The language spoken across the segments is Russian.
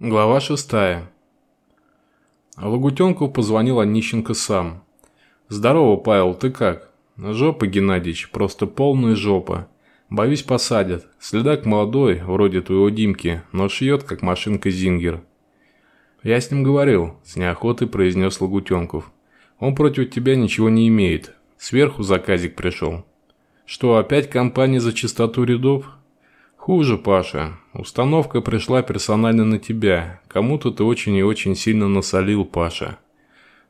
Глава шестая. Лагутенков позвонил Онищенко сам. «Здорово, Павел, ты как?» «Жопа, Геннадьевич, просто полная жопа. Боюсь, посадят. Следак молодой, вроде твоего Димки, но шьет, как машинка Зингер». «Я с ним говорил», – с неохотой произнес Лагутенков. «Он против тебя ничего не имеет. Сверху заказик пришел». «Что, опять компания за чистоту рядов?» «Хуже, Паша. Установка пришла персонально на тебя. Кому-то ты очень и очень сильно насолил, Паша».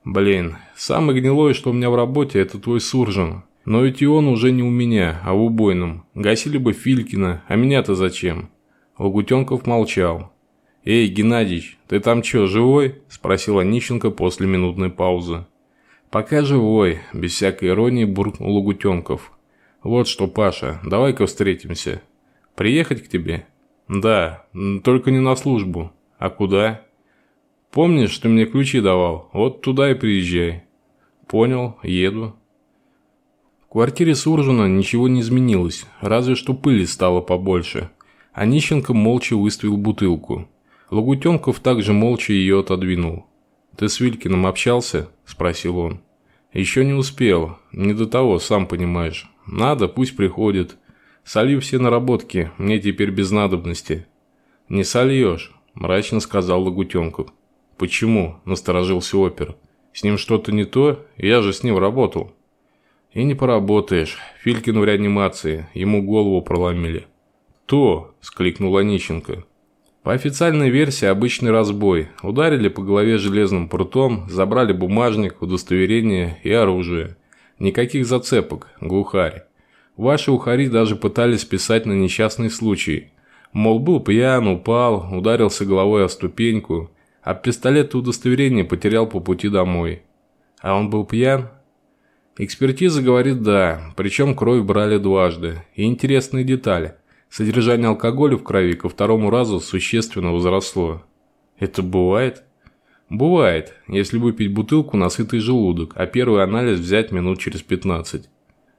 «Блин, самый гнилой, что у меня в работе, это твой Суржин. Но ведь и он уже не у меня, а в убойном. Гасили бы Филькина, а меня-то зачем?» Лагутенков молчал. «Эй, Геннадьевич, ты там чё, живой?» – спросила Нищенко после минутной паузы. «Пока живой», – без всякой иронии буркнул Лагутенков. «Вот что, Паша, давай-ка встретимся». Приехать к тебе? Да, только не на службу. А куда? Помнишь, что мне ключи давал? Вот туда и приезжай. Понял, еду. В квартире Суржина ничего не изменилось, разве что пыли стало побольше. А Нищенко молча выставил бутылку. Лагутенков также молча ее отодвинул. «Ты с Вилькиным общался?» – спросил он. «Еще не успел. Не до того, сам понимаешь. Надо, пусть приходит. Солью все наработки, мне теперь без надобности». «Не сольешь», – мрачно сказал Лагутенков. «Почему?» – насторожился опер. «С ним что-то не то? Я же с ним работал». «И не поработаешь. Филькин в реанимации. Ему голову проломили». «То!» – скликнул Онищенко. По официальной версии обычный разбой. Ударили по голове железным прутом, забрали бумажник, удостоверение и оружие. Никаких зацепок, глухарь. Ваши ухари даже пытались писать на несчастный случай. Мол, был пьян, упал, ударился головой о ступеньку, а пистолет и удостоверение потерял по пути домой. А он был пьян? Экспертиза говорит «да», причем кровь брали дважды. И интересные детали. Содержание алкоголя в крови ко второму разу существенно возросло. Это бывает? Бывает, если выпить бутылку на сытый желудок, а первый анализ взять минут через 15.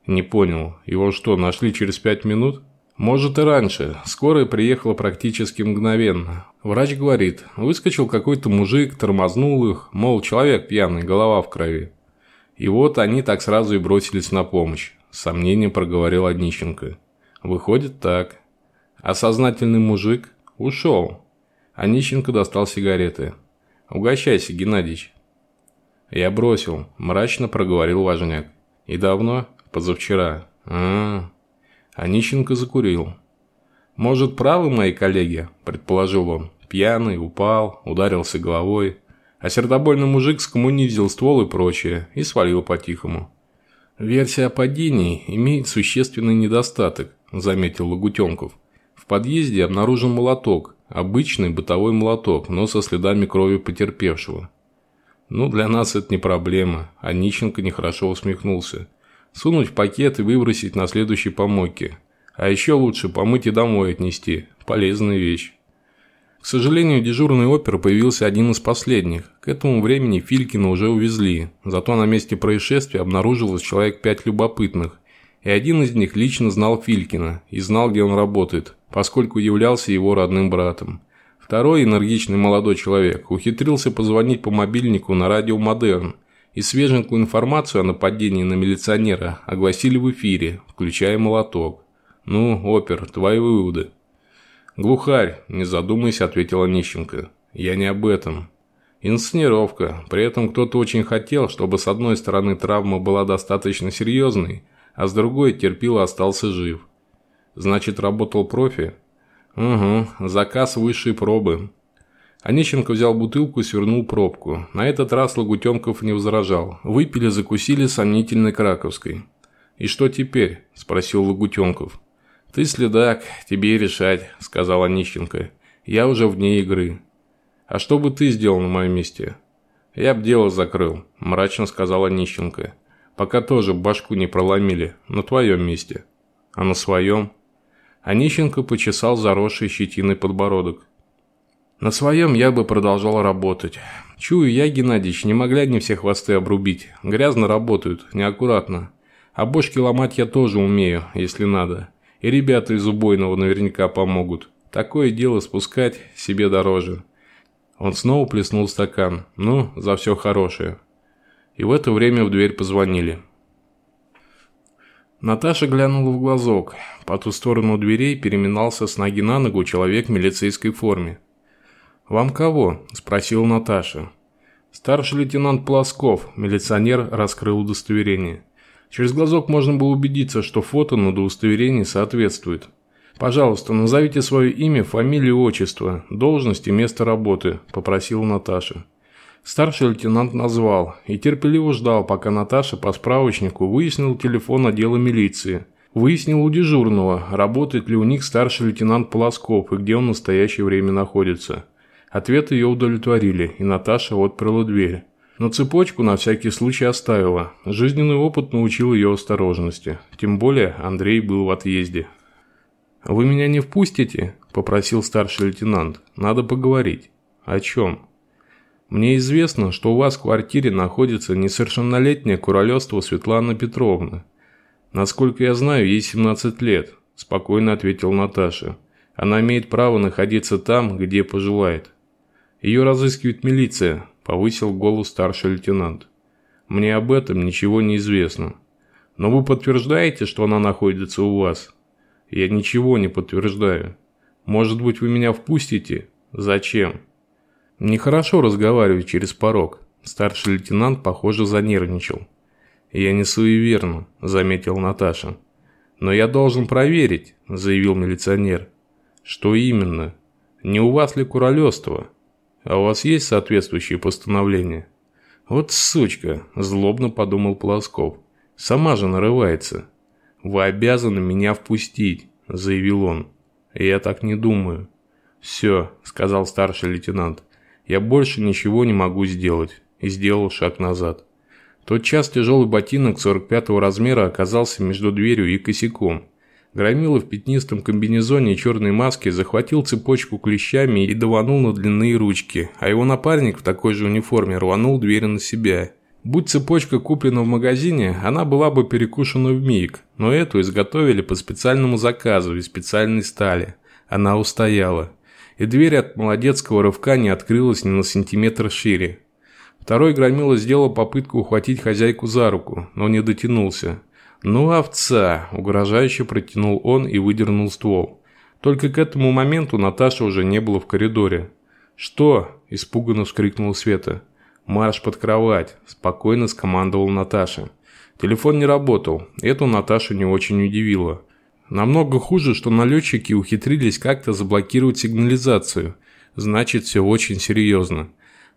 Не понял, его что, нашли через пять минут? Может и раньше. Скорая приехала практически мгновенно. Врач говорит, выскочил какой-то мужик, тормознул их, мол, человек пьяный, голова в крови. И вот они так сразу и бросились на помощь. С сомнением проговорил Однищенко. Выходит так. А сознательный мужик ушел. Онищенко достал сигареты. «Угощайся, Геннадьевич». «Я бросил», – мрачно проговорил важняк. «И давно?» Позавчера. А, -а, -а. закурил. Может, правы мои коллеги, предположил он. Пьяный, упал, ударился головой. А сердобольный мужик скоммунизил ствол и прочее, и свалил по-тихому. Версия о падении имеет существенный недостаток, заметил Лагутенков. В подъезде обнаружен молоток, обычный бытовой молоток, но со следами крови потерпевшего. Ну, для нас это не проблема, а Нищенко нехорошо усмехнулся. Сунуть в пакет и выбросить на следующей помойке. А еще лучше помыть и домой отнести. Полезная вещь. К сожалению, дежурный опер появился один из последних. К этому времени Филькина уже увезли. Зато на месте происшествия обнаружилось человек пять любопытных. И один из них лично знал Филькина и знал, где он работает, поскольку являлся его родным братом. Второй энергичный молодой человек ухитрился позвонить по мобильнику на радио «Модерн» и свеженькую информацию о нападении на милиционера огласили в эфире, включая молоток. «Ну, опер, твои выводы». «Глухарь», – не задумайся, ответила Нищенко. «Я не об этом». Инсценировка. При этом кто-то очень хотел, чтобы с одной стороны травма была достаточно серьезной, а с другой терпил и остался жив. Значит, работал профи? Угу, заказ высшей пробы. Онищенко взял бутылку и свернул пробку. На этот раз Лагутенков не возражал. Выпили, закусили сомнительной краковской. «И что теперь?» – спросил Лагутенков. «Ты следак, тебе решать», – сказал Онищенко. «Я уже вне игры». «А что бы ты сделал на моем месте?» «Я б дело закрыл», – мрачно сказал Онищенко. «Пока тоже башку не проломили. На твоем месте». «А на своем?» Онищенко почесал заросший щетиной подбородок. На своем я бы продолжал работать. Чую я, Геннадьевич, не могли не все хвосты обрубить. Грязно работают, неаккуратно. А бошки ломать я тоже умею, если надо. И ребята из убойного наверняка помогут. Такое дело спускать себе дороже. Он снова плеснул стакан. Ну, за все хорошее. И в это время в дверь позвонили. Наташа глянула в глазок. По ту сторону дверей переминался с ноги на ногу человек в милицейской форме. «Вам кого?» – спросила Наташа. «Старший лейтенант Плосков», – милиционер раскрыл удостоверение. Через глазок можно было убедиться, что фото на удостоверении соответствует. «Пожалуйста, назовите свое имя, фамилию, отчество, должность и место работы», – попросила Наташа. Старший лейтенант назвал и терпеливо ждал, пока Наташа по справочнику выяснил телефон отдела милиции. Выяснил у дежурного, работает ли у них старший лейтенант Полосков и где он в настоящее время находится. Ответы ее удовлетворили, и Наташа отперла дверь. Но цепочку на всякий случай оставила. Жизненный опыт научил ее осторожности. Тем более Андрей был в отъезде. «Вы меня не впустите?» – попросил старший лейтенант. «Надо поговорить». «О чем?» Мне известно, что у вас в квартире находится несовершеннолетняя куролёство Светлана Петровна. Насколько я знаю, ей 17 лет, спокойно ответил Наташа. Она имеет право находиться там, где пожелает. Ее разыскивает милиция, повысил голос старший лейтенант. Мне об этом ничего не известно. Но вы подтверждаете, что она находится у вас? Я ничего не подтверждаю. Может быть, вы меня впустите? Зачем? Нехорошо разговаривать через порог. Старший лейтенант, похоже, занервничал. «Я не суеверно», – заметил Наташа. «Но я должен проверить», – заявил милиционер. «Что именно? Не у вас ли куролёство? А у вас есть соответствующие постановления?» «Вот сучка», – злобно подумал Полосков. «Сама же нарывается». «Вы обязаны меня впустить», – заявил он. «Я так не думаю». «Все», – сказал старший лейтенант. Я больше ничего не могу сделать. И сделал шаг назад. Тот час тяжелый ботинок 45-го размера оказался между дверью и косяком. Громила в пятнистом комбинезоне и черной маске захватил цепочку клещами и даванул на длинные ручки, а его напарник в такой же униформе рванул дверь на себя. Будь цепочка куплена в магазине, она была бы перекушена в миг, но эту изготовили по специальному заказу из специальной стали. Она устояла и дверь от молодецкого рывка не открылась ни на сантиметр шире. Второй громила сделал попытку ухватить хозяйку за руку, но не дотянулся. «Ну, овца!» – угрожающе протянул он и выдернул ствол. Только к этому моменту Наташа уже не было в коридоре. «Что?» – испуганно вскрикнула Света. «Марш под кровать!» – спокойно скомандовал Наташа. Телефон не работал, это Наташу не очень удивило. Намного хуже, что налетчики ухитрились как-то заблокировать сигнализацию. Значит, все очень серьезно.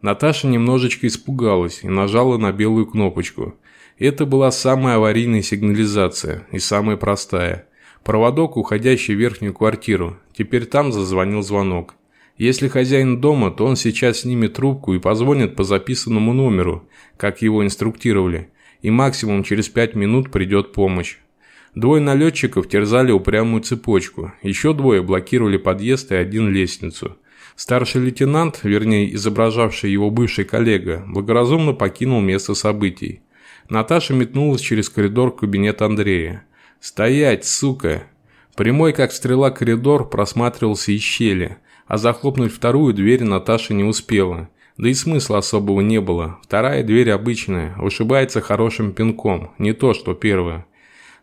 Наташа немножечко испугалась и нажала на белую кнопочку. Это была самая аварийная сигнализация и самая простая. Проводок, уходящий в верхнюю квартиру. Теперь там зазвонил звонок. Если хозяин дома, то он сейчас снимет трубку и позвонит по записанному номеру, как его инструктировали, и максимум через пять минут придет помощь. Двое налетчиков терзали упрямую цепочку, еще двое блокировали подъезд и один лестницу. Старший лейтенант, вернее изображавший его бывший коллега, благоразумно покинул место событий. Наташа метнулась через коридор в кабинет Андрея. «Стоять, сука!» Прямой, как стрела, коридор просматривался из щели, а захлопнуть вторую дверь Наташа не успела. Да и смысла особого не было. Вторая дверь обычная, ушибается хорошим пинком, не то что первая.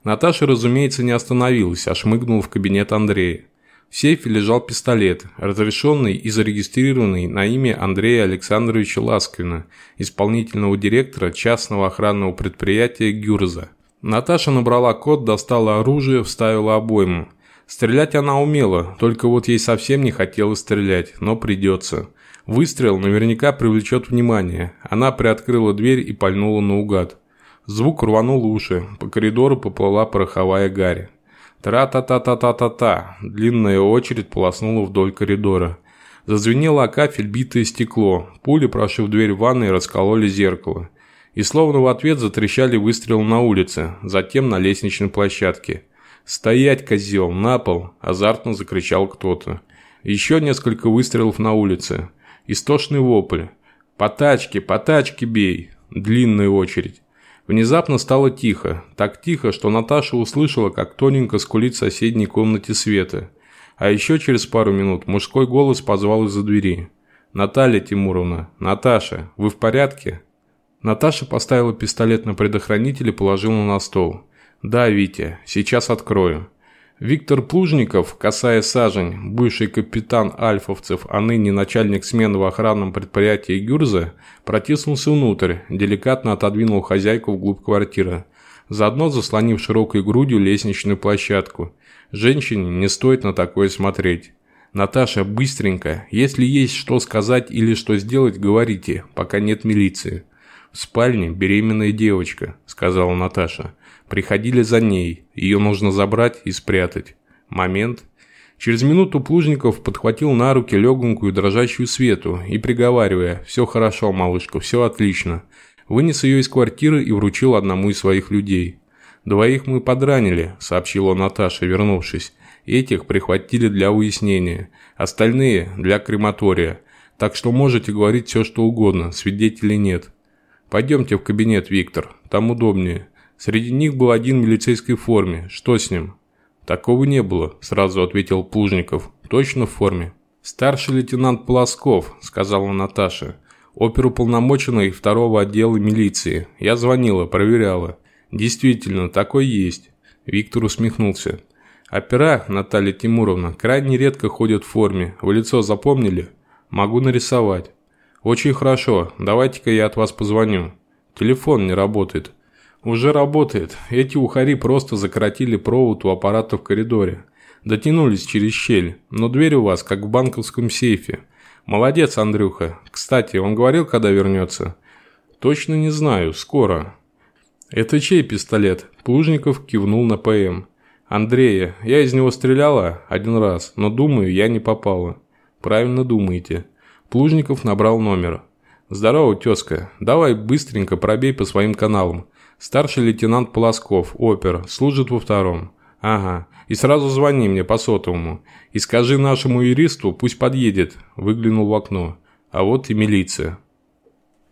Наташа, разумеется, не остановилась, а шмыгнула в кабинет Андрея. В сейфе лежал пистолет, разрешенный и зарегистрированный на имя Андрея Александровича Ласквина, исполнительного директора частного охранного предприятия «Гюрза». Наташа набрала код, достала оружие, вставила обойму. Стрелять она умела, только вот ей совсем не хотелось стрелять, но придется. Выстрел наверняка привлечет внимание. Она приоткрыла дверь и пальнула наугад. Звук рванул уши, по коридору поплыла пороховая гарь. Тра-та-та-та-та-та-та. Длинная очередь полоснула вдоль коридора. Зазвенело о кафель битое стекло. Пули, прошив дверь ванной, раскололи зеркало. И словно в ответ затрещали выстрелы на улице, затем на лестничной площадке. «Стоять, козел, на пол!» – азартно закричал кто-то. Еще несколько выстрелов на улице. Истошный вопль. «По тачке, по тачке бей!» Длинная очередь. Внезапно стало тихо. Так тихо, что Наташа услышала, как тоненько скулит в соседней комнате Света. А еще через пару минут мужской голос позвал из-за двери. «Наталья Тимуровна, Наташа, вы в порядке?» Наташа поставила пистолет на предохранитель и положила на стол. «Да, Витя, сейчас открою». Виктор Плужников, касая сажень, бывший капитан альфовцев, а ныне начальник смены в охранном предприятии Гюрза, протиснулся внутрь, деликатно отодвинул хозяйку вглубь квартиры, заодно заслонив широкой грудью лестничную площадку. Женщине не стоит на такое смотреть. «Наташа, быстренько, если есть что сказать или что сделать, говорите, пока нет милиции». «В спальне беременная девочка», – сказала Наташа. Приходили за ней, ее нужно забрать и спрятать. Момент. Через минуту Плужников подхватил на руки легонькую дрожащую Свету и, приговаривая «Все хорошо, малышка, все отлично», вынес ее из квартиры и вручил одному из своих людей. «Двоих мы подранили», – сообщила Наташа, вернувшись. «Этих прихватили для уяснения, остальные – для крематория. Так что можете говорить все, что угодно, свидетелей нет. Пойдемте в кабинет, Виктор, там удобнее». Среди них был один в милицейской форме. Что с ним? Такого не было, сразу ответил Плужников. Точно в форме. Старший лейтенант Полосков, сказала Наташа. Оперуполномоченный второго отдела милиции. Я звонила, проверяла. Действительно, такой есть. Виктор усмехнулся. Опера, Наталья Тимуровна, крайне редко ходят в форме. Вы лицо запомнили? Могу нарисовать. Очень хорошо, давайте-ка я от вас позвоню. Телефон не работает. «Уже работает. Эти ухари просто закоротили провод у аппарата в коридоре. Дотянулись через щель, но дверь у вас как в банковском сейфе. Молодец, Андрюха. Кстати, он говорил, когда вернется?» «Точно не знаю. Скоро». «Это чей пистолет?» Плужников кивнул на ПМ. «Андрея. Я из него стреляла один раз, но думаю, я не попала». «Правильно думаете». Плужников набрал номер. «Здорово, тезка. Давай быстренько пробей по своим каналам. Старший лейтенант Полосков, опер, служит во втором. Ага. И сразу звони мне по сотовому. И скажи нашему юристу, пусть подъедет. Выглянул в окно. А вот и милиция.